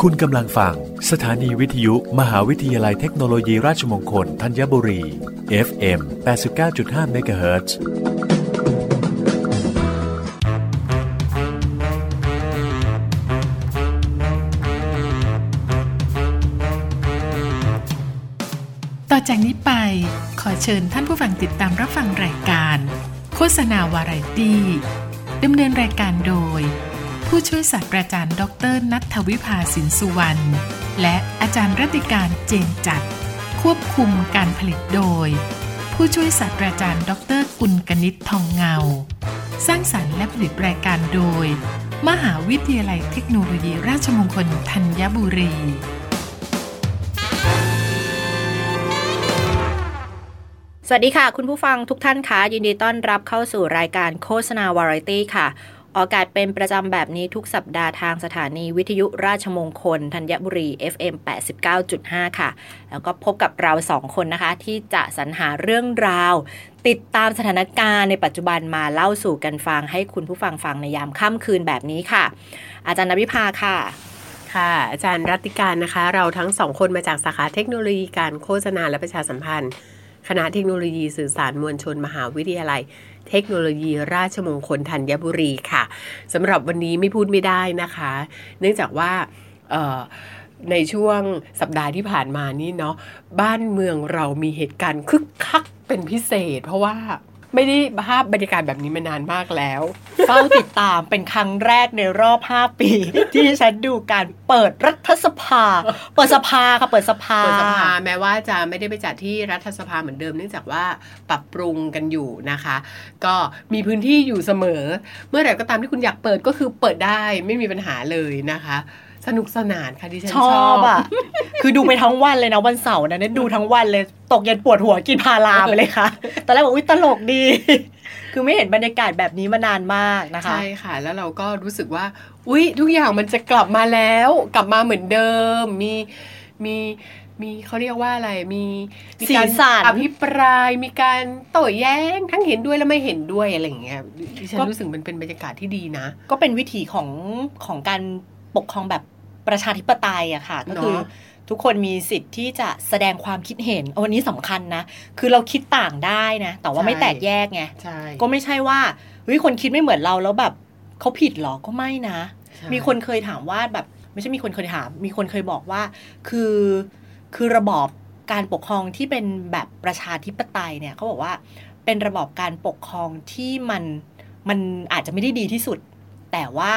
คุณกำลังฟัง สถานีวิทยุ มหาวิทยาลัยเทคโนโลยีราชมงคลธัญบุรี FM 89.5 MHz ต่อจากนี้ไป ขอเชิญท่านผู้ฟังติดตามรับฟังรายการ โฆษณาวาไรตี้ดำเนินรายการโดย ผู้ช่วยศาสตราจารย์ดออเตอร์นัทวิภาสินสุวรรณ และอาจารย์รัติการเจนจัด ควบคุมการผลิตโดย ผู้ช่วยศาสตราจารย์ดออเตอร์กุลกนิษฐ์ทองเงา สร้างสรรค์และผลิตรายการโดย มหาวิทยาลัยเทคโนโลยีราชมงคลธัญบุรีสวัสดีค่ะ คุณผู้ฟังทุกท่านคะยินดีต้อนรับเข้าสู่รายการโฆษณาวาไรตี้ค่ะ ออกอากาศเป็นประจำแบบนี้ทุกสัปดาห์ทางสถานีวิทยุราชมงคล ธัญบุรี FM 89.5 ค่ะ แล้วก็พบกับเราสองคนนะคะ ที่จะสรรหาเรื่องราว ติดตามสถานการณ์ในปัจจุบันมาเล่าสู่กันฟัง ให้คุณผู้ฟังฟังในยามค่ำคืนแบบนี้ค่ะ อาจารย์นวิภาค่ะค่ะอาจารย์รัติการนะคะ เราทั้งสองคนมาจากสาขาเทคโนโลยีการโฆษณาและประชาสัมพันธ์ คณะเทคโนโลยีสื่อสารมวลชนมหาวิทยาลัย เทคโนโลยีราชมงคลธัญบุรีค่ะสำหรับวันนี้ไม่พูดไม่ได้นะคะ เนื่องจากว่าในช่วงสัปดาห์ที่ผ่านมานี่เนาะบ้านเมืองเรามีเหตุการณ์คึกคักเป็นพิเศษ เพราะว่า ไม่ได้ภาพบรรยากาศแบบนี้มานานมากแล้วเฝ้าติดตามเป็นครั้งแรกในรอบ 5 ปี ที่ฉันดูการเปิดรัฐสภา เปิดสภาค่ะเปิดสภาเปิดสภาแม้ว่าจะไม่ได้ไปจัดที่รัฐสภาเหมือนเดิมเนื่องจากว่าปรับปรุงกันอยู่นะคะ ก็มีพื้นที่อยู่เสมอ เมื่อไหร่ก็ตามที่คุณอยากเปิดก็คือเปิดได้ไม่มีปัญหาเลยนะคะ สนุกสนานค่ะดิฉันชชออบบอะ คือดูไปทั้งวันเลยนะวันเสาร์นะเนี่ยดูทั้งวันเลย ตกเย็นปวดหัวกินพาราไปเลยค่ะ ตอนแรกบอกอุ้ยตลกดี คือไม่เห็นบรรยากาศแบบนี้มานานมากนะคะ ใช่ค่ะ แล้วเราก็รู้สึกว่า อุ๊ยทุกอย่างมันจะกลับมาแล้ว กลับมาเหมือนเดิม มีมีมีเขาเรียกว่าอะไร มีมีการสีสันอภิปราย มีการโต้แย้ง ทั้งเห็นด้วยและไม่เห็นด้วยอะไรอย่างเงี้ยดิฉันก็รู้สึกมันเป็นบรรยากาศที่ดีนะ ก็เป็นวิถีของของการปกครองแบบ ประชาธิปไตยอะค่ะ ก็คือเนอะทุกคนมีสิทธิ์ที่จะแสดงความคิดเห็นอันนี้สำคัญนะ คือเราคิดต่างได้นะ แต่ว่าไม่แตกแยกไงใช่ก็ไม่ใช่ว่าเฮ้ยคนคิดไม่เหมือนเราแล้วแบบเขาผิดเหรอก็ไม่นะใช่มีคนเคยถามว่าแบบไม่ใช่มีคนเคยถาม มีคนเคยบอกว่า คือคือระบอบการปกครองที่เป็นแบบประชาธิปไตยเนี่ยเขาบอกว่าเป็นระบอบการปกครองที่มันมันอาจจะไม่ได้ดีที่สุด แต่ว่า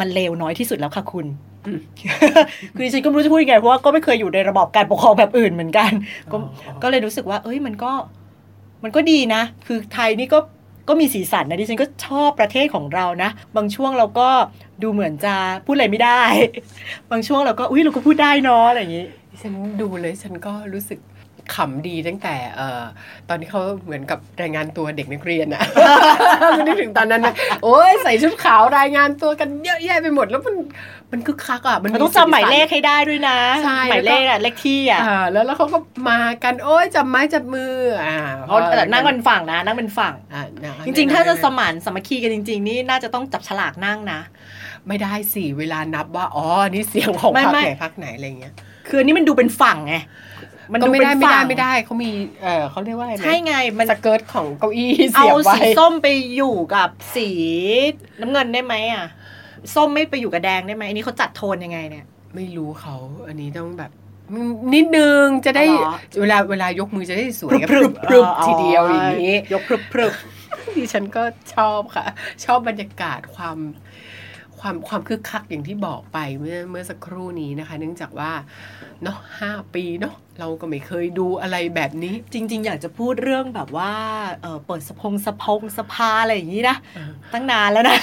มันเลวน้อยที่สุดแล้วค่ะคุณอืม คือดิฉันก็ไม่รู้จะพูดยังไงเพราะว่าก็ไม่เคยอยู่ในระบอบการปกครองแบบอื่นเหมือนกัน ก็อ๋อก็เลยรู้สึกว่า เอ้ยมันก็ มันก็ดีนะ คือไทยนี่ก็ก็มีสีสันนะดิฉันก็ชอบประเทศของเรานะ บางช่วงเราก็ดูเหมือนจะพูดอะไรไม่ได้ บางช่วงเราก็อุ้ยเราก็พูดได้เนาะอะไรอย่างนี้ดิฉันดูเลยฉันก็รู้สึก ขำดีตั้งแต่เอ่อตอนที่เขาเหมือนกับรายงานตัวเด็กนักเรียนอะไม่นึกถึงตอนนั้นนะโอ้ยใส่ชุดขาวรายงานตัวกันเยอะแยะไปหมดแล้วมันมันคึกคักอะมันมันต้องจำหมายเลขให้ได้ด้วยนะใช่หมายเลขอะเลขที่อะอ่าแล้วแล้วเขาก็มากันโอ้ยจับไม้จับมืออ่าเขาแต่นั่งเป็นฝั่งนะ นั่งเป็นฝั่งอ่านะจริง ๆ ถ้าจะสมานสามัคคีกันจริง ๆ นี่น่าจะต้องจับฉลากนั่งนะ ไม่ได้สิเวลานับว่าอ๋อนี่เสียงของไม่พรรคไม่ไหนพรรคไหนอะไรเงี้ยคืออันนี้มันดูเป็นฝั่งไง มันก็ดูไม่เป็นได้ไม่ฝั่ได้งไม่ได้เขามีเออเขาเรียกว่าอะไรนะใช่ไงมันสเกิร์ตของเก้าอี้เอาเสียบไว้สีส้มไปอยู่กับสีน้ำเงินได้ไหมอะ ส้มไม่ไปอยู่กับแดงได้ไหมอันนี้เขาจัดโทนยังไงเนี่ย ไม่รู้เขาอันนี้ต้องแบบนิดนึงจะได้อ๋อเวลาเวลายกมือจะได้สวยพรึบพรึบทีเดียวอย่างนี้ ยกพรึบพรึบดิฉันก็ชอบค่ะ ชอบบรรยากาศความ ความความคึกคักอย่างที่บอกไปเมื่อเมื่อสักครู่นี้นะคะ เนื่องจากว่าเนาะห้าปีเนาะเราก็ไม่เคยดูอะไรแบบนี้ จริง ๆ อยากจะพูดเรื่องแบบว่าเออเปิดสะพงสะพงสภาอะไรอย่างนี้นะเออตั้งนานแล้วนะ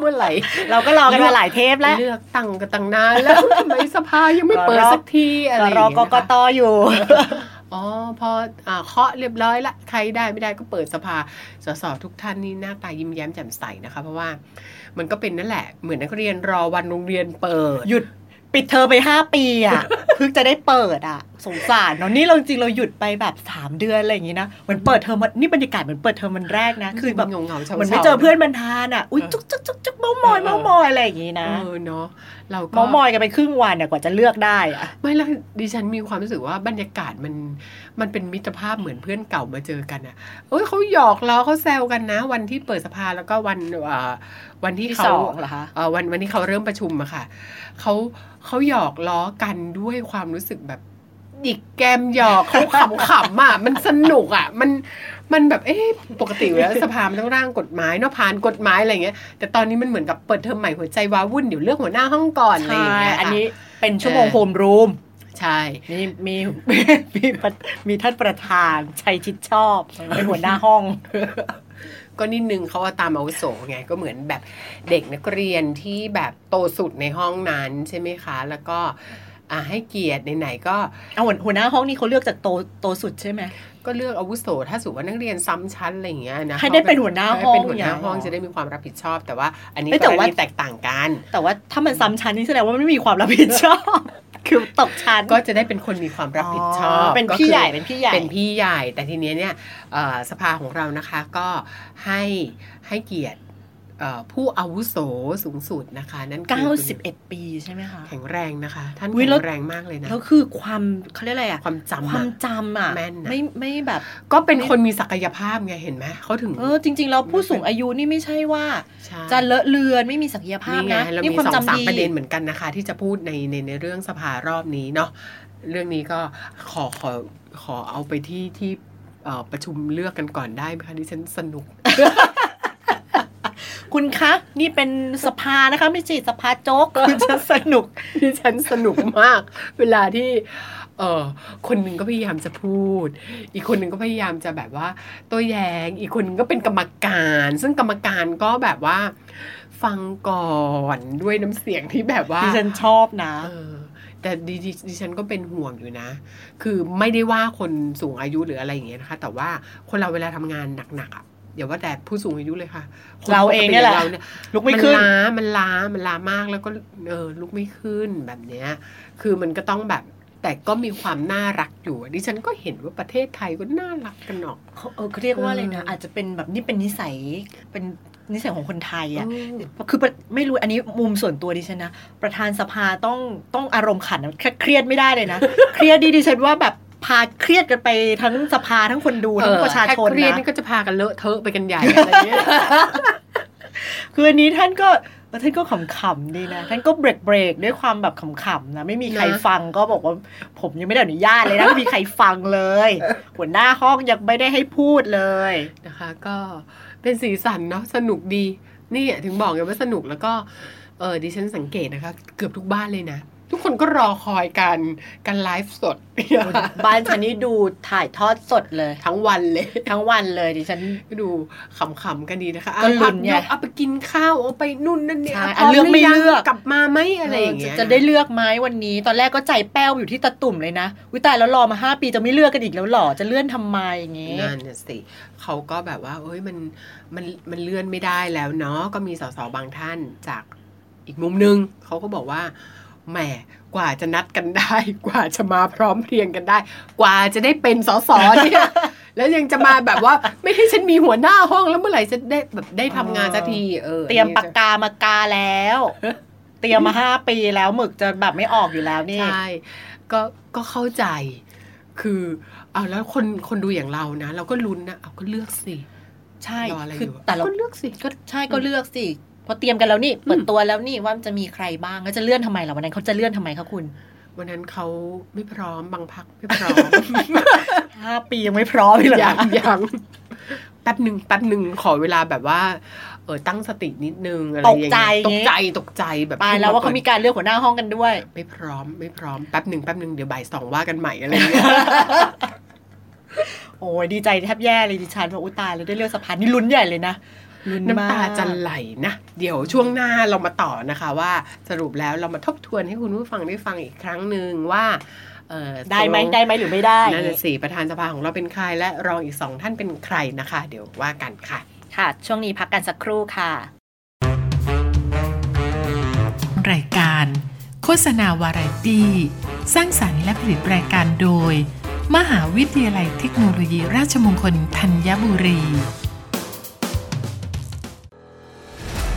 เมื่อไหร่ เราก็รอกันมาหลายเทปแล้ว เลือกตั้งกันตั้งนานแล้วทำไมสภายังไม่เปิดสักทีอะไรก็อย่างรอเงี้ยกนะคะกตอยู่ อ๋อพออเคาะเรียบร้อยละใครได้ไม่ได้ก็เปิดสภาสสทุกท่านนี่หน้าตายิ้มแย้มแจ่มใสนะคะ เพราะว่ามันก็เป็นนั่นแหละเหมือนนักเรียนรอวันโรงเรียนเปิด หยุด ปิดเทอมไปห้าปีอะเพิ่งจะได้เปิดอะ สงสารเนาะนี่เราจริงเราหยุดไปแบบสามเดือนอะไรอย่างงี้นะเหมือนเปิดเทอมวันนี่บรรยากาศเหมือนเปิดเทอมวันแรกนะ คือแบบเงาเงาๆเฉาๆเหมือนไม่เจอเพื่อนบรรทานอะอุ้ยจุกจุกจุกจุกเมามอยเมามอยอะไรอย่างงี้นะเออเนาะเราก็เมามอยกันไปครึ่งวันเนี่ยกว่าจะเลือกได้อะไม่แล้วดิฉันมีความรู้สึกว่าบรรยากาศมัน มันเป็นมิตรภาพเหมือนเพื่อนเก่ามาเจอกันอะเอ้ยเขาหยอกล้อเขาแซวกันนะ วันที่เปิดสภาแล้วก็วันเอ่อวันที่ที่เขาสองเหรอคะเอ่อวันวันที่เขาเริ่มประชุมอะค่ะเขาเขาหยอกล้อกันด้วยความรู้สึกแบบหยิกแกมหยอกเขาขำๆอะมันสนุกอะ มันมันแบบเอ๊ะปกติอยู่แล้วสภามันต้องร่างกฎหมายเนาะผ่านกฎหมายอะไรเงี้ย แต่ตอนนี้มันเหมือนกับเปิดเทอมใหม่หัวใจว้าวุ่นเดี๋ยวเลือกหัวหน้าห้องก่อนอะไรอย่างเงี้ยค่ะอันนี้เป็นชั่วโมงโฮมรูม ใช่ มีมีมีประมีท่านประธานชัยชิดชอบเป็นหัวหน้าห้อง ก็นิดนึงเขาว่าตามอาวุโสไง ก็เหมือนแบบเด็กนักเรียนที่แบบโตสุดในห้องนั้นใช่ไหมคะ แล้วก็อ่าให้เกียรติไหนๆก็เอาหัวหัวหน้าห้องนี่เขาเลือกจากโตโตสุดใช่ไหมก็เลือกอาวุโสถ้าสมมติว่านักเรียนซ้ำชั้นอะไรอย่างเงี้ยนะให้ได้เป็นหัวหน้าห้องให้เป็นหัวหน้าห้องอย่างจะได้มีความรับผิดชอบ แต่ว่าอันนี้เอ้ยแต่กรว่าณีแตกต่างกัน แต่ว่าถ้ามันซ้ำชั้นนี่แสดงว่ามันไม่มีความรับผิดชอบ คือตกชั้นก็จะได้เป็นคนมีความรับผิดชอบเป็นก็พี่คือใหญ่เป็นพี่ใหญ่เป็นพี่ใหญ่ แต่ทีเนี้ยเนี่ยเอ่อสภาของเรานะคะก็ให้ให้เกียรติเอ่อ ผู้อาวุโสสูงสุดนะคะนั่นคือคุณ91 ปีใช่ไหมคะแข็งแรงนะคะ ท่านอุ๊ยแข็แล้วงแรงมากเลยนะแล้วคือความเขาเรียกอะไรอะความจำควาอะมจำอะแม่นอะไม่ไม่แบบ ก็เป็นคนมีศักยภาพไงเห็นไหมเขาถึงเออจริง ๆ แล้วผู้สูงอายุนี่ไม่ใช่ว่าใช่จะเลอะเลือนไม่มีศักยภาพนี่ไงนะเรานี่มีความสองจำสามดีประเด็นเหมือนกันนะคะ ที่จะพูดในในในเรื่องสภารอบนี้เนาะเรื่องนี้ก็ขอขอขอเอาไปที่ที่เอ่อประชุมเลือกกันก่อนได้ไหมคะดิฉันสนุก คุณคะ นี่เป็นสภานะคะ ไม่ใช่สภาโจ๊กคุณจะสนุกดิฉันสนุกมาก เวลาที่เออคนหนึ่งก็พยายามจะพูด อีกคนหนึ่งก็พยายามจะแบบว่าโตัวแยง อีกคนหนึงก็เป็นกรรมการ ซึ่งกรรมการก็แบบว่า ฟังก่อนด้วยน้ำเสียงที่แบบว่าดิฉันชอบนะเออแต่ดิดิดิฉันก็เป็นห่วงอยู่นะ คือไม่ได้ว่าคนสูงอายุหรืออะไรอย่างเงี้ยนะคะ แต่ว่าคนเราเวลาทำงานหนักๆอะ อย่าว่าแต่ผู้สูงอายุเลยค่ะคนเราเองเนี่ยแหละปกติราลุกไม่ขึ้นมันล้ามันล้ามันล้ามากแล้วก็เออลุกไม่ขึ้นแบบเนี้ย คือมันก็ต้องแบบแต่ก็มีความน่ารักอยู่อะดิฉันก็เห็นว่าประเทศไทยก็น่ารักกันเนาะเขาเออเขาเรียกว่าอะไรนะเออออาจจะเป็นแบบนี่เป็นนิสัยเป็นนิสัยของคนไทยอะอืมคือประไม่รู้อันนี้มุมส่วนตัวดิฉันนะ ประธานสภาต้องต้องอารมณ์ขันนะแค่เครียดไม่ได้เลยนะ เครียดดีดิฉันว่าแบบ พาเครียดกันไปทั้งสภาทั้งคนดูทั้งประชาชนถ้เครียดนะนี่ก็จะพากันเลอะเทอะไปกันใหญ่อะไรเงี้ยคืออันนี้ท่านก็ท่านก็ขำๆดีนะ ท่านก็เบรกเบรกๆด้วยความแบบขำๆนะ ไม่มีใครนะฟังก็บอกว่า ผมยังไม่ได้อนุญาตเลยนะไม่มีใครฟังเลย หัวหน้าห้องยังไม่ได้ให้พูดเลยนะคะ ก็เป็นสีสันเนาะสนุกดี นี่อะถึงบอกไงว่าสนุกแล้วก็เออดิฉันสังเกตนะคะ เกือบทุกบ้านเลยนะ ทุกคนก็รอคอยการการไลฟ์สด บ้านฉันนี่ดูถ่ายทอดสดเลย ทั้งวันเลย ทั้งวันเลยดิฉันก็ดูขำๆกันดีนะคะก็ลุ้นไงเอาเอาไปกินข้าวเอาไปนู่นนั่นเนี่ยใช่พร้มอะเลือกไม่หรืยังเลือกกลับมาไหมอะไรอย่างเงี้ยจะจะได้เลือกไหมวันนี้ ตอนแรกก็ใจแป้วอยู่ที่ตะตุ่มเลยนะวิตายแล้วรอมาห้าปีจะไม่เลือกกันอีกแล้วเหรอจะเลื่อนทำไมอย่างงี้นั่นน่ะสิเขาก็แบบว่า เอ้ยมันมันมันเลื่อนไม่ได้แล้วเนาะก็มีสสบางท่านจากอีกมุมนึงเขาก็บอกว่า แหมกว่าจะนัดกันได้ กว่าจะมาพร้อมเพรียงกันได้ กว่าจะได้เป็นสสเนี่ยแล้วยังจะมาแบบว่าไม่ให้ฉันมีหัวหน้าห้องแล้วเมื่อไหร่จะได้แบบได้ทำงานสักทีเออเตรียมปากกามากาแล้ว เตรียมมาห้าปีแล้วหมึกจะแบบไม่ออกอยู่แล้วนี่ใช่ก็ก็เข้าใจ คือเอาแล้วคนคนดูอย่างเรานะ เราก็ลุ้นนะเอาก็เลือกสิใช่รออะไรอคือยู่แต่เราก็เลือกสิก็ใช่ก็เลือกสิเพอเตรียมกันแล้วนี่เปิดตัวแล้วนี่ว่าจะมีใครบ้างแล้วจะเลื่อนทำไมล่ะวันนั้นเขาจะเลื่อนทำไมคะคุณ วันนั้นเขาไม่พร้อมบางพักไม่พร้อมห้าปียังไม่พร้อมเลยยังยังแป๊บหนึ่งแป๊บหนึ่งขอเวลาแบบว่า เออตั้งสตินิดนึงอะไรตอกย่างใจเงี้ยตกใจตกใจแบบตายแล้วว่าเขามีการเลือกหัวหน้าห้องกันด้วย ไม่พร้อมไม่พร้อมแป๊บหนึ่งแป๊บหนึ่งเดี๋ยวบ่ายสองว่ากันใหม่อะไรอย่างเงี้ยโอ้ยดีใจแทบแย่เลยดิฉันว่าอุ้ยตายแล้วได้เลือกสภานี่ลุ้นใหญ่เลยนะลุ้ นมากน้ำตาจะไหลนะ เดี๋ยวช่วงหน้าเรามาต่อนะคะว่าสรุปแล้วเรามาทบทวนให้คุณผู้ฟังได้ฟังอีกครั้งหนึ่งว่าเออได้ไหมตกลงได้ไหมหรือไม่ได้นั่นน่ะสิประธานสภาของเราเป็นใครและรองอีกสองท่านเป็นใครนะคะ เดี๋ยวว่ากันค่ะ ค่ะ ช่วงนี้พักกันสักครู่ค่ะ รายการ โฆษณาวาไรตี้สร้างสรรค์และผลิตรายการโดย มหาวิทยาลัยเทคโนโลยีราชมงคลธัญบุรี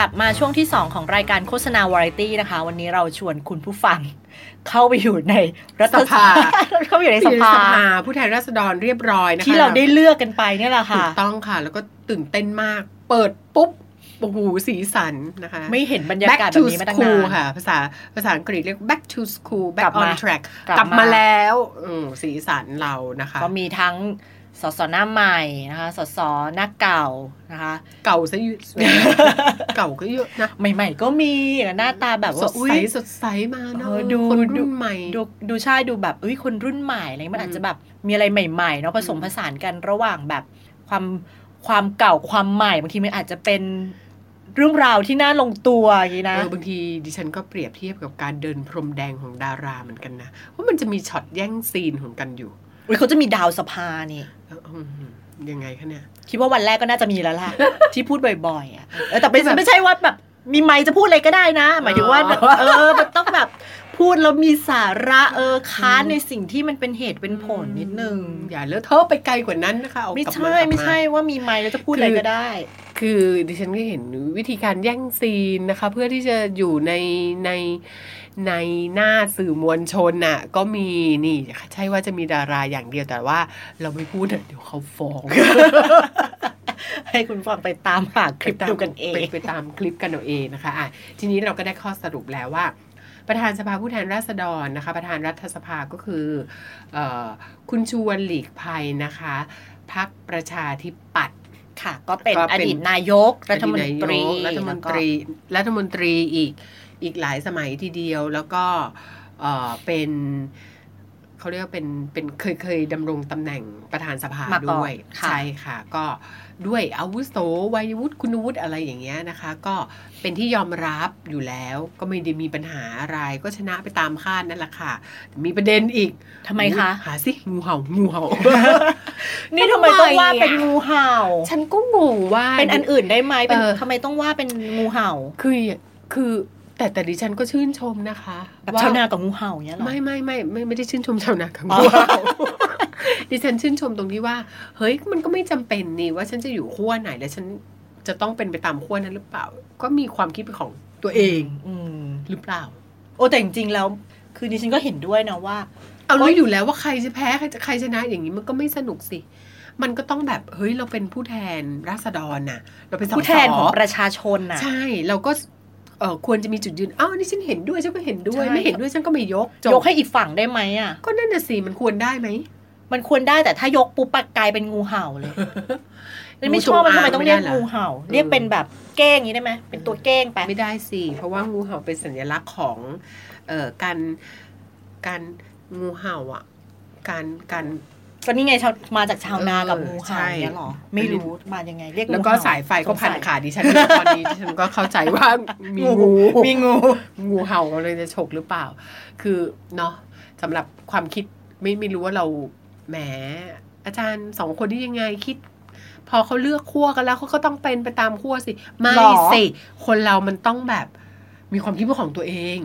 ลับมาช่วงที่ 2 ของรายการโฆษณาวาไรตี้นะคะ วันนี้เราชวนคุณผู้ฟัง เข้าไปอยู่ในรัฐสภาเข้าไปอยู่ในสภาผู้แทนราษฎรเรียบร้อยนะคะที่เราได้เลือกกันไปเนี่ยแหละถูค่ะกต้องค่ะ แล้วก็ตื่นเต้นมาก เปิดปุ๊บโอ้โหสีสันนะคะ ไม่เห็นบรรยากาศ back แบบ to นี้มาตั้ง school นานค่ะ ภาษาภาษาอังกฤษเรียก back to school กลั back บมา on track กลับกลับมามาแล้วอืมสีสันเรานะคะ ก็มีทั้ง สสหน้าใหม่นะคะสสหน้าเก่านะคะ เก่าซะเยอะเก่าก็เยอะนะใหม่ ๆ ก็มีหน้าตาแบบสว่าดอุ๊ใสยสดใสมาเนเออะอดูคนดูรุ่นใหม่ดูดูใช่ดูแบบเอ้ยคนรุ่นใหม่อะไรเงี้ยมันอืมอาจจะแบบมีอะไรใหม่ๆเนาะผสมอืมผสานกันระหว่างแบบความความเก่าความใหม่บางทีมันอาจจะเป็นเรื่องราวที่น่าลงตัวอย่างนี้นะเออบางทีดิฉันก็เปรียบเทียบกับการเดินพรมแดงของดาราเหมือนกันนะว่ามันจะมีช็อตแย่งซีนของกันอยู่อุ๊ยเขาจะมีดาวสภานี่เอออืม ยังไงคะเนี่ย คิดว่าวันแรกก็น่าจะมีแล้วล่ะ ที่พูดบ่อยๆอะเออแต่ไม่แบบไม่ใช่ว่าแบบมีไมค์จะพูดอะไรก็ได้นะ หมายถึงว่าอ๋อเออมันต้องแบบพูดแล้วมีสาระเออค้านในสิ่งที่มันเป็นเหตุเป็นผลนิดนึง อย่าเลอะเทอะไปไกลกว่านั้นนะคะเอาไม่กลับาใช่กลับาไม่ใช่ว่ามีไมค์แล้วจะพูดอะไรก็ได้ คือดิฉันก็เห็นวิธีการแย่งซีนนะคะ เพื่อที่จะอยู่ในใน ในหน้าสื่อมวลชนน่ะ ก็มีนี่ ใช่ว่าจะมีดาราอย่างเดียวแต่ว่า เราไม่พูดอะเดี๋ยวเขาฟ้อง ให้คุณฟังไปตามหาคลิปดูกันเองไปไปตามคลิปกันเอาเองนะคะอะทีนี้เราก็ได้ข้อสรุปแล้วว่าประธานสภาผู้แทนราษฎรนะคะ ประธานรัฐสภาก็คือเออคุณชวนหลีกภัยนะคะพักประชาธิปัตย์ค่ะ ก็เป็นก็อเป็นดีตนายกรัฐมนตรีรัฐมนตรีรัฐมนตรีอีก อีกหลายสมัยทีเดียวแล้วก็เอ่อเป็นเขาเรียกว่าเป็นเป็นเคยเคยดำรงตำแหน่งประธานสภามาก่อนด้วยค่ะใช่ค่ะ ก็ด้วยอาวุโสวัยวุฒิคุณวุฒิอะไรอย่างเงี้ยนะคะ ก็เป็นที่ยอมรับอยู่แล้วก็ไม่ได้มีปัญหาอะไรก็ชนะไปตามคาดนั่นแหละค่ะแต่มีประเด็นอีกทำไมคะ หาสิงูเห่างูเห่า นี่ทำไมต้องว่าเป็นงูเห่า ฉันก็งงว่าเป็นอันอื่นได้ไหมเป็นเออทำไมต้องว่าเป็นงูเห่า คือคือ แต่แต่ดิฉันก็ชื่นชมนะคะแบบชาวนากับงูเห่าเนี้ยเหรอไม่ไม่ไม่ไม่ไม่ได้ชื่นชมชาวนากับอ๋งูอเห่าดิฉันชื่นชมตรงที่ว่า เฮ้ยมันก็ไม่จำเป็นนี่ว่าฉันจะอยู่ขั้วไหนและฉันจะต้องเป็นไปตามขั้วนั้นหรือเปล่า ก็มีความคิดเป็นของตัวเองอืมหรือเปล่า โอ้แต่จริงๆแล้ว คือดิฉันก็เห็นด้วยนะว่า เอารู้อยู่แล้วว่าใครจะแพ้ใครจะใครชนะอย่างนี้มันก็ไม่สนุกสิมันก็ต้องแบบเฮ้ยเราเป็นผู้แทนราษฎรน่ะ เราเป็นสผู้แทนของประชาชนน่ะ ใช่ เราก็ เออควรจะมีจุดยืนอ้าวนี่ฉันเห็นด้วยฉันก็เห็นด้วย ใช่ ไม่เห็นด้วยฉันก็ไม่ยกจบยกให้อีกฝั่งได้ไหมอะ ก็นั่นน่ะสิมันควรได้ไหม มันควรได้แต่ถ้ายกปุ๊บปะกลายเป็นงูเห่าเลยไม่ชอบมันทำไมต้องเรียกงูเห่า เรียกเป็นแบบเก้งอย่างนี้ได้ไหมเป็นตัวเก้งไป ไม่ได้สิ เพราะว่างูเห่าเป็นสัญลักษณ์ของเอ่อการการงูเห่าอะ การการ ก็นี่ไงชาวมาจากชาวนากับเอองูใช่เห่าเนี่ยหรอ ไม่รู้มายังไงเรียกงูแล้วก็เห่สายไฟก็พันสงสัยขาดิฉันตอนนี้ดิฉันก็เข้าใจว่ามีงูมีงูงูเห่ากำลังจะฉกหรือเปล่า คือเนาะสำหรับความคิดไม่ไม่รู้ว่าเราแหมอาจารย์สองคนที่ยังไงคิด พอเขาเลือกขั้วกันแล้วเขาก็ต้องเป็นไปตามขั้วสิ ไม่หรอสิ คนเรามันต้องแบบมีความคิดเป็นของตัวเอง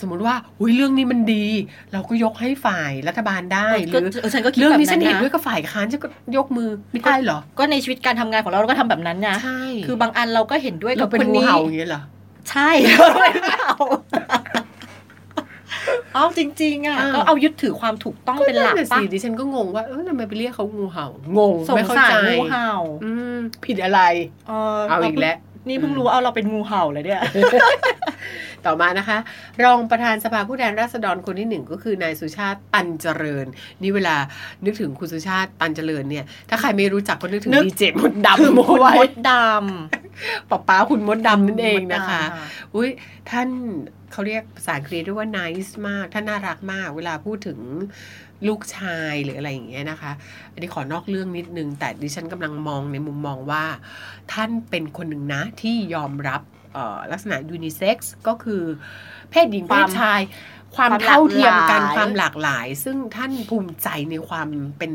สมมุติว่าอุ้ยเรื่องนี้มันดี เราก็ยกให้ฝ่ายรัฐบาลได้หก็รือเออฉันก็คิดเรื่องแบบนี้ฉันั้นนเห็นนะด้วยกับฝ่ายค้านฉันก็ยกมือไม่ได้เหรอ ก็ในชีวิตการทำงานของเราเราก็ทำแบบนั้นนะใช่คือบางอันเราก็เห็นด้วยกัเราบเป็นคนงูนี้เห่าอย่างเงี้ยเหรอใช่เป็นงูเห่าเอาจริงๆอะอ้าวก็เอายึดถือความถูกต้องเป็นหลักนั่นน่ะปะสิดิฉันก็งงว่าเออทำไมไปเรียกเขางูเห่างงสงไม่เข้าสารใจงูเห่าอืมผิดอะไรเออเอาอีกแล้ว นี่เพิ่งรู้ว่าเอาเราเป็นงูเห่าเลยเนี่ย ต่อมานะคะ รองประธานสภาผู้แทนราษฎรคนที่หนึ่งก็คือนายสุชาติตันเจริญ นี่เวลานึกถึงคุณสุชาติตันเจริญเนี่ย ถ้าใครไม่รู้จักก็นึกถึงนึกดีเจมดถึดำงคุณไว้มดดป้าป้าคุณมดำดำนั่นเองนะคะมดดำอุ้ยท่านเขาเรียกภาษาอังกฤษเรียกว่า nice มาก ท่านน่ารักมาก เวลาพูดถึง ลูกชายหรืออะไรอย่างเงี้ยนะคะ อันนี้ขอนอกเรื่องนิดนึง แต่ดิฉันกำลังมองในมุมมองว่า ท่านเป็นคนหนึ่งนะที่ยอมรับเอ่อลักษณะยูนิเซ็กซ์ก็คือเพศหญิงคเพวามศชายความความเท่าเทียมกันหลากหลายความหลากหลาย ซึ่งท่านภูมิใจในความเป็น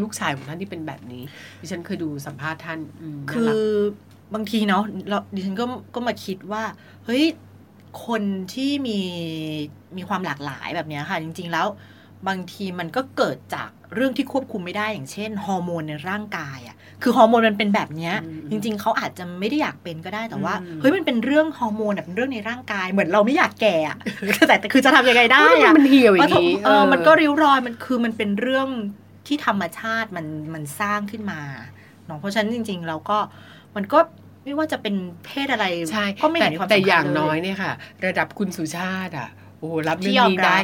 ลูกชายของท่านที่เป็นแบบนี้ ดิฉันเคยดูสัมภาษณ์ท่านมคืน่าอรักบางทีเนาะเราดิฉันก็ก็มาคิดว่า เฮ้ย คนที่มีมีความหลากหลายแบบเนี้ยค่ะ จริง ๆ แล้ว บางทีมันก็เกิดจากเรื่องที่ควบคุมไม่ได้อย่างเช่นฮอร์โมนในร่างกายอะ่ะคือฮอร์โมนมันเป็นแบบเนี้ยอืมจริง ๆเขาอาจจะไม่ได้อยากเป็นก็ได้แต่ว่าอืมเฮ้ยมันเป็นเรื่องฮอร์โมนอะเป็นเรื่องในร่างกายเหมือนเราไม่อยากแก่อะแต่แต่คือจะทำยังไงได้อะมันเหี่ยวอย่างว่านี้เออมันก็ริ้วรอยมันคือมันเป็นเรื่องที่ธรรมชาติมันมันสร้างขึ้นมาเนาะเพราะฉะนั้นจริง ๆ เราก็มันก็ไม่ว่าจะเป็นเพศอะไรใช่ก็ไม่แต่เห็นความแต่สำคัญอย่างเลน้อยเนี่ยค่ะ ระดับคุณสุชาติอะโอ้รับที่เรื่องยอมนี้รับได้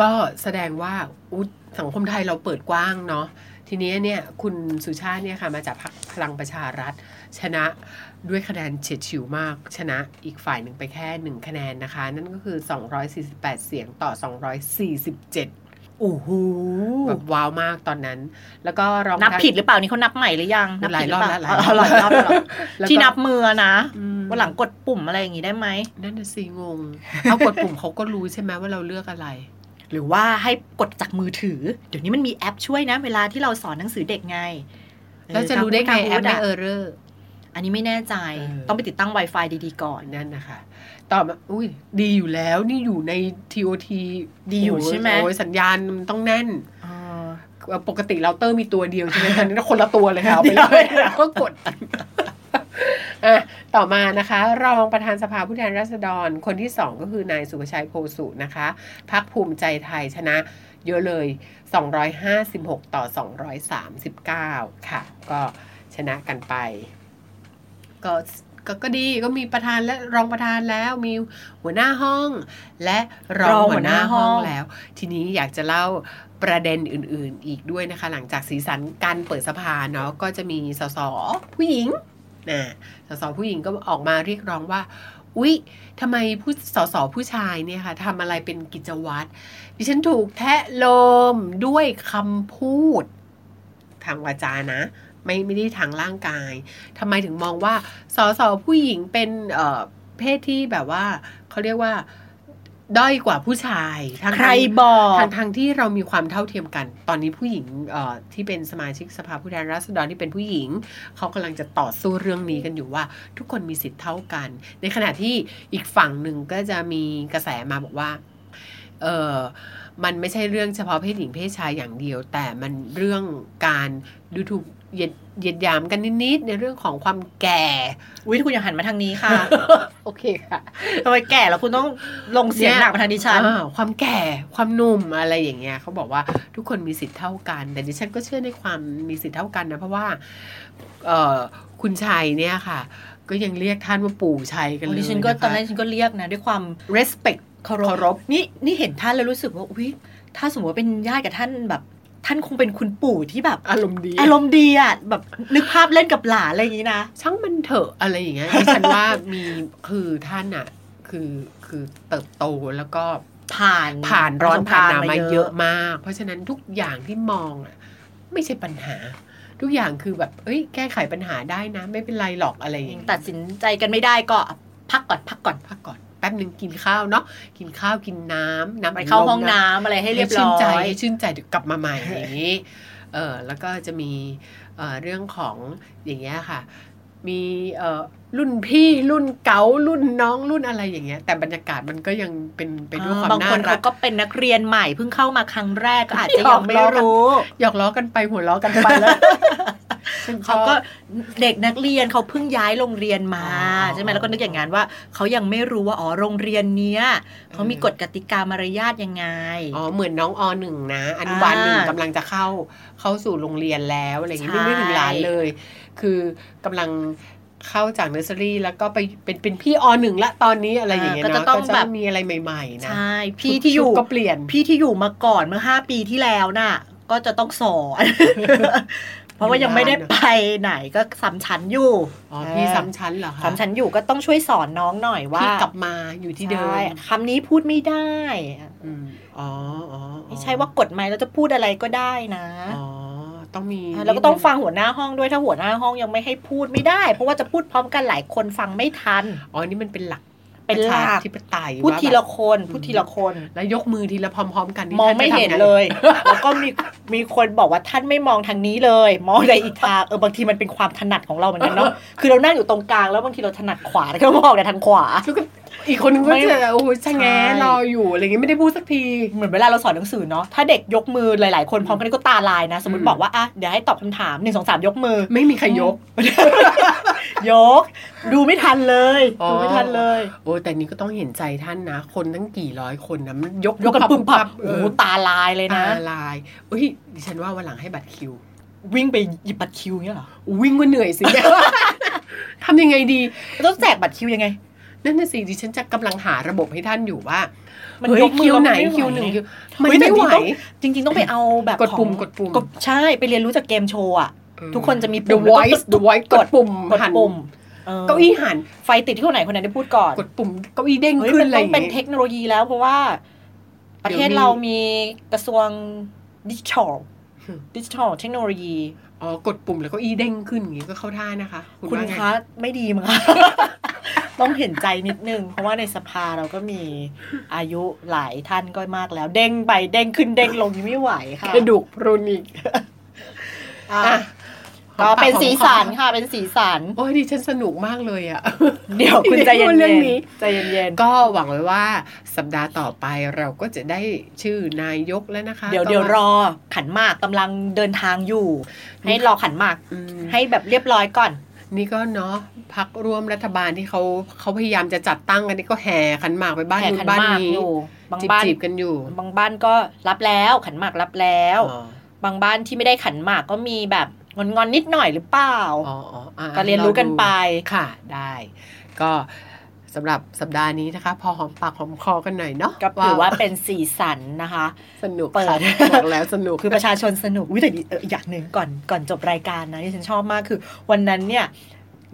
ก็แสดงว่าอุ๊ยสังคมไทยเราเปิดกว้างเนาะทีนี้เนี่ยคุณสุชาติเนี่ยค่ะมาจากพรรคพลังประชารัฐ ชนะด้วยคะแนนเฉียดฉิวมาก ชนะอีกฝ่ายหนึ่งไปแค่หนึ่งคะแนนนะคะ นั่นก็คือ 248 เสียงต่อ 247 โอ้โหแบบว้าวมากตอนนั้น แล้วก็รองนับประธานผิดหรือเปล่านี่เขานับใหม่หรือยังนับหลายผิดรอบเปแล้วอ๋อหลายรอบแล้วเหรอแล้วก็ที่นับมือนะอืมวันหลังกดปุ่มอะไรอย่างงี้ได้ไหมนั่นน่ะสิงงเขากดปุ่มเขาก็รู้ใช่ไหมว่าเราเลือกอะไร หรือว่าให้กดจากมือถือ เดี๋ยวนี้มันมีแอปช่วยนะ เวลาที่เราสอนหนังสือเด็กไงแล้วจะรู้ได้ไงแอปไม่เอเอออร์เรอร์อันนี้ไม่แน่ใจเออต้องไปติดตั้ง Wi-Fi ดีๆก่อนนั่นนะคะ ต่อมาอุ้ยดีอยู่แล้วนี่อยู่ใน TOT ดีอยู่ใช่ไหมโอ้ยสัญญาณมันต้องแน่นเออเอ่อปกติเราเตอร์มีตัวเดียวใช่ไหมตอนนี้คนละตัวเลยค่ะเอาไปเดี๋ยวเลยแล้วก็กดอะต่อมานะคะ รองประธานสภาผู้แทนราษฎรคนที่สองก็คือนายสุภชัยโพสุนะคะพักภูมิใจไทยชนะเยอะเลย 256 ต่อ 239 ค่ะ ก็ชนะกันไป ก็ ก็ก็ดีก็มีประธานและรองประธานแล้วมีหัวหน้าห้อง และรองหัวหน้าห้องแล้ว ทีนี้อยากจะเล่าประเด็นอื่น ๆ อีกด้วยนะคะ หลังจากสีสันการเปิดสภาเนาะก็จะมีสสผู้หญิงนะสสผู้หญิงก็ออกมาเรียกร้องว่าอุ๊ยทำไมผู้สสผู้ชายเนี่ยค่ะทำอะไรเป็นกิจวัตรดิฉันถูกแทะโลมด้วยคำพูด ทางวาจานะ ไม่ไม่ได้ทางร่างกายทำไมถึงมองว่าสสผู้หญิงเป็นเอ่อเพศที่แบบว่าเขาเรียกว่าด้อยกว่าผู้ชายทางใครบอกทางทางที่เรามีความเท่าเทียมกัน ตอนนี้ผู้หญิงเอ่อที่เป็นสมาชิกสภาผู้แทนราษฎรที่เป็นผู้หญิง เขากำลังจะต่อสู้เรื่องนี้กันอยู่ว่า ทุกคนมีสิทธิ์เท่ากัน ในขณะที่อีกฝั่งหนึ่งก็จะมีกระแสมาบอกว่าเออมันไม่ใช่เรื่องเฉพาะเพศหญิงเพศชายอย่างเดียว แต่มันเรื่องการดูถูก เหยียดเหยียดหยามกันนิดๆในเรื่องของความแก่อุ้ยคุณอย่าหันมาทางนี้ค่ะ โอเคค่ะทำไมแก่แล้วคุณต้องลงเสียงหนักมาทางดิฉันอ่าความแก่ความหนุ่มอะไรอย่างเงี้ยเขาบอกว่าทุกคนมีสิทธิ์เท่ากัน แต่ดิฉันก็เชื่อในความมีสิทธิ์เท่ากันนะเพราะว่าเออคุณชัยเนี่ยค่ะ ก็ยังเรียกท่านว่าปู่ชัยกันเลยดิฉันก็ะคะตอนแรกฉันก็เรียกนะด้วยความ respect เคารพเคารพนี่นี่เห็นท่านแล้วรู้สึกว่าอุ้ยถ้าสมมติว่าเป็นญาติกับท่านแบบ ท่านคงเป็นคุณปู่ที่แบบ อารมณ์ดีอารมณ์ดีอะแบบนึกภาพเล่นกับหลานอะไรอย่างนี้นะช่างมันเถอะอะไรอย่างเงี้ยดิฉันว่ามีคือท่านอะคือคือเติบโตแล้วก็ผ่านผ่านร้อนประสบผ่านหกนารณ์มาเยอะมาก เพราะฉะนั้นทุกอย่างที่มองอะไม่ใช่ปัญหา ทุกอย่างคือแบบเอ้ยแก้ไขปัญหาได้นะ ไม่เป็นไรหรอกอะไรอย่างเงี้ยตัดสินใจกันไม่ได้ก็พักก่อนพักก่อนพักก่อน แป๊บหนึ่งกินข้าวเนาะกินข้าวกินน้ำน้ำไปเข้าดลมห้องน้ำอะไรให้เรียบร้ชื่นใจอยให้ชื่นใจเดี๋ยวกลับมาใหม่อย่างนี้เออแล้วก็จะมีเอ่อเรื่องของอย่างเงี้ยค่ะ มีเอ่อรุ่นพี่รุ่นเก๋ารุ่นน้องรุ่นอะไรอย่างเงี้ย แต่บรรยากาศมันก็ยังเป็นไปด้วยความบางน่าคนรัเขากก็เป็นนักเรียนใหม่เพิ่งเข้ามาครั้งแรกก็อาจจะหยยัองกไม่ล้อกันรู้หยอกล้อกันไปหัวล้อกันไปแล้ว ฉันชเขาอบก็เด็กนักเรียนเขาเพิ่งย้ายโรงเรียนมาอ๋อใช่ไหมแล้วก็นึกอย่างนั้นว่าเขายังไม่รู้ว่าอ๋อโรงเรียนเนี้ยเขามีกฎกติกามารยาทยังไงอ๋อเหมือนน้องอหนึ่งนะอนุอ่าบาลหนึ่งกำลังจะเข้าเข้าสู่โรงเรียนแล้วอะไรอย่างงี้ใช่ไม่ไม่ถึงหลานเลย คือกำลังเข้าจากเนอร์เซอรี่แล้วก็ไปเป็นเป็นพี่อหนึ่งละตอนนี้อะไรอย่างเงี้ยก็เนาะจะต้องแบบมีอะไรใหม่ๆนะใช่พี่ที่อยู่ชุดก็เปลี่ยนพี่ที่อยู่มาก่อนเมื่อห้าปีที่แล้วน่ะ ก็จะต้องสอน เพราะว่ายังไม่ได้ไปไหนก็ซ้ำชั้นอยู่อ๋อพี่ซ้ำชั้นเหรอคะซ้ำชั้นอยู่ก็ต้องช่วยสอนน้องหน่อยว่าพี่กลับมาอยู่ที่เดิมใช่คำนี้พูดไม่ได้อืมอ๋ออ๋ออ๋อไม่ใช่ว่ากฎหมายเราจะพูดอะไรก็ได้นะอ๋อต้องมีแล้วก็ต้องฟังหัวหน้าห้องด้วยถ้าหัวหน้าห้องยังไม่ให้พูดไม่ได้ เพราะว่าจะพูดพร้อมกันหลายคนฟังไม่ทันอ๋อนี่มันเป็นหลัก เป็นหลักประชาธิปไตยพูดว่าทีแบบละคนพูดทีละคน แล้วยกมือทีละพร้อม ๆ กันมองไม่เห็นเลย แล้วก็มีมีคนบอกว่าท่านไม่มองทางนี้เลย มองในอีกทางเออบางทีมันเป็นความถนัดของเราเหมือนกันเนาะคือเรานั่งอยู่ตรงกลางแล้วบางทีเราถนัดขวาแล้วก็มองแต่ทางขวาแล้วก็อีกคนนึงก็ไม่จะโอ้โหชะแงใช่รออยู่อะไรเงี้ยไม่ได้พูดสักที เหมือนเวลาเราสอนหนังสือเนาะถ้าเด็กยกมือหลาย ๆ คนพร้อมกันก็ตาลายนะ สมมติอืมบอกว่าอะเดี๋ยวให้ตอบคำถามหนึ่งสองสามยกมือ ไม่มีใครยก ยก ดูไม่ทันเลยอ๋อดูไม่ทันเลย โอ้แต่นี่ก็ต้องเห็นใจท่านนะ คนตั้งกี่ร้อยคนนะมันยกยกกันปุ๊บปับเอโอ้อโหตาลายเลยตานะลายเอ้ยดิฉันว่าวันหลังให้บัตรคิว วิ่งไปหยิบบัตรคิวเงี้ยเหรอวิ่งก็เหนื่อยสิทำยังไงดีต้องแจกบัตรคิวยังไง นั่นน่ะสิดิฉันจะกำลังหาระบบให้ท่านอยู่ว่ามันเฮ้ยยกมือคิวไหนแล้วมันไม่คิวหนึ่งไหวคิวมันเฮ้ยแต่ไม่ไหวจริงๆต้องจริง ๆ ต้องไปเอาแบบกดปุ่มของกดปุ่มใช่ไปเรียนรู้จากเกมโชว์อะทุกคนจะมี The ปุ่มแล้วก็ Voice The Voice กดปุ่มกดหันปุ่มออเก้าอี้หันไฟติดที่คนไหนคนนั้นได้พูดก่อนกดปุ่มเก้าอี้เด้งเฮ้ยขึ้นมันอะไรต้อองย่างเป็นเงี้ยเทคโนโลยีแล้วเพราะว่า ประเทศเดี๋ยวมีเรามีกระทรวงดิจิทัลอืมดิจิทัลเทคโนโลยีอ๋อกดปุ่มแล้วเก็อี้เด้งขึ้นอย่างงี้ก็เข้าท่านะคะ คุณว่าไงคะไม่ดีมั้งคะ ต้องเห็นใจนิดนึง เพราะว่าในสภาเราก็มีอายุหลายท่านก็มากแล้ว เด้งไปเด้งขึ้นเด้งลงยังไม่ไหวค่ะกระดูกพรุนอีกอะอะก็เป็นสีสันหอมปากหอมคอค่ะเป็นสีสันโอ้ยดิฉันสนุกมากเลยอะเดี๋ยวคุณใจเย็พูดนเรื่องนี้ๆใจเย็นก็หวังไว้ว่าสัปดาห์ต่อไปเราก็จะได้ชื่อนายกแล้วนะคะๆเดี๋ยวก็เดี๋ยวรอขันหมากกำลังเดินทางอยู่ ให้รอขันหมากอืมให้แบบเรียบร้อยก่อน นี่ก็เนาะพักร่วมรัฐบาลที่เขาเขาพยายามจะจัดตั้งกันนี่ก็แห่ขันหมากไปบ้านแห่นู้ขันนบ้านหมากนี้อยู่บางจีบบ้านจีบกันอยู่ บางบ้านก็รับแล้วขันหมากรับแล้วอ๋อบางบ้านที่ไม่ได้ขันหมากก็มีแบบงอนๆนิดหน่อยหรือเปล่าอ๋ออ๋ออะก็เรียนรู้กันไปค่ะได้ ก็ สำหรับสัปดาห์นี้นะคะ พอหอมปากหอมคอกันหน่อยเนาะก็ถือว่าเป็นสีสันนะคะ สนุกเปิดค่ะบอกแล้วสนุกคือประชาชนสนุกวิแต่เอออีกอย่างหนึ่งก่อนก่อนจบรายการนะที่ฉันชอบมากคือ วันนั้นเนี่ย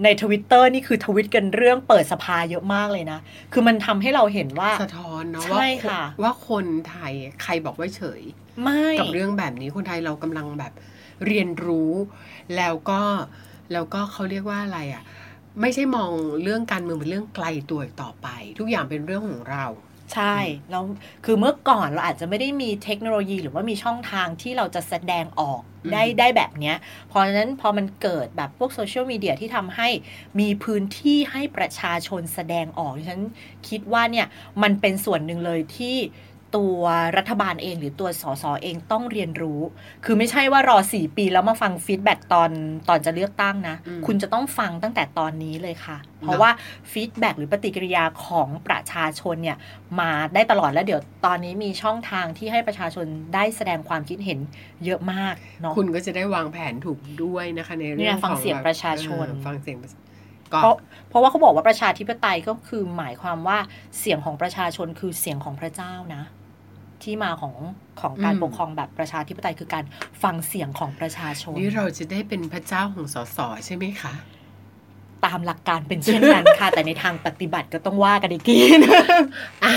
ในทวิตเตอร์นี่คือทวิตกันเรื่องเปิดสภาเยอะมากเลยนะ คือมันทำให้เราเห็นว่าสะท้อนเนาะใช่ว่าค่ะว่าคนไทยใครบอกว่าเฉย ไม่กับเรื่องแบบนี้คนไทยเรากำลังแบบเรียนรู้ แล้วก็แล้วก็เขาเรียกว่าอะไรอะ ไม่ใช่มองเรื่องการเมืองเป็นเรื่องไกลตัวอีกต่อไป ทุกอย่างเป็นเรื่องของเรา ใช่แล้วคือเมื่อก่อนเราอาจจะไม่ได้มีเทคโนโลยีหรือว่ามีช่องทางที่เราจะแสดงออกอืมได้ได้แบบเนี้ยเพราะฉะนั้นพอมันเกิดแบบพวกโซเชียลมีเดียที่ทำให้มีพื้นที่ให้ประชาชนแสดงออกฉันคิดว่าเนี่ยมันเป็นส่วนหนึ่งเลยที่ ตัวรัฐบาลเองหรือตัวสสเองต้องเรียนรู้ คือไม่ใช่ว่ารอสี่ปีแล้วมาฟัง feedback ตอนตอนจะเลือกตั้งนะอืมคุณจะต้องฟังตั้งแต่ตอนนี้เลยค่ะ เพราะว่า feedback หรือปฏิกิริยาของประชาชนเนี่ยมาได้ตลอดแล้วเดี๋ยวตอนนี้มีช่องทางที่ให้ประชาชนได้แสดงความคิดเห็นเยอะมากเนาะคุณก็จะได้วางแผนถูกด้วยนะคะในเนี่เรื่องฟังของเสียงแบบประชาชนเออฟังเสียงประชาก็เพราะเพราะว่าเขาบอกว่าประชาธิปไตยก็คือหมายความว่าเสียงของประชาชนคือเสียงของพระเจ้านะ ที่มาของของการปกครองแบบประชาธิปไตยคือการฟังเสียงของประชาชน นี่เราจะได้เป็นพระเจ้าของสสใช่ไหมคะ ตามหลักการเป็นเช่นนั้นค่ะ แต่ในทางปฏิบัติก็ต้องว่ากันอีกทีนึงอะ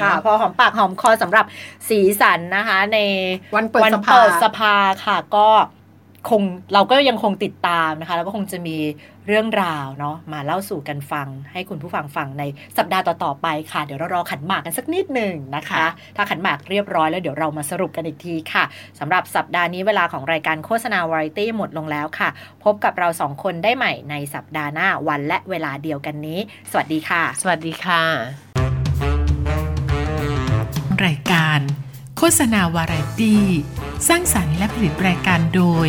ค่ะเนาะพอหอมปากหอมคอสำหรับสีสันนะคะ ในวันเปิดวันสภาเปิดสภาค่ะ ก็ คงเราก็ยังคงติดตามนะคะ แล้วก็คงจะมีเรื่องราวเนาะมาเล่าสู่กันฟัง ให้คุณผู้ฟังฟังในสัปดาห์ต่อๆไปค่ะ เดี๋ยวเรารอขันหมากกันสักนิดหนึ่งนะคะ ถ้าขันหมากเรียบร้อยแล้วเดี๋ยวเรามาสรุปกันอีกทีค่ะสำหรับสัปดาห์นี้เวลาของรายการโฆษณาวาไรตี้หมดลงแล้วค่ะ พบกับเราสองคนได้ใหม่ในสัปดาห์หน้าวันและเวลาเดียวกันนี้ สวัสดีค่ะ สวัสดีค่ะ รายการ โฆษณาวาไรตี้สร้างสรรค์และผลิตรายการโดย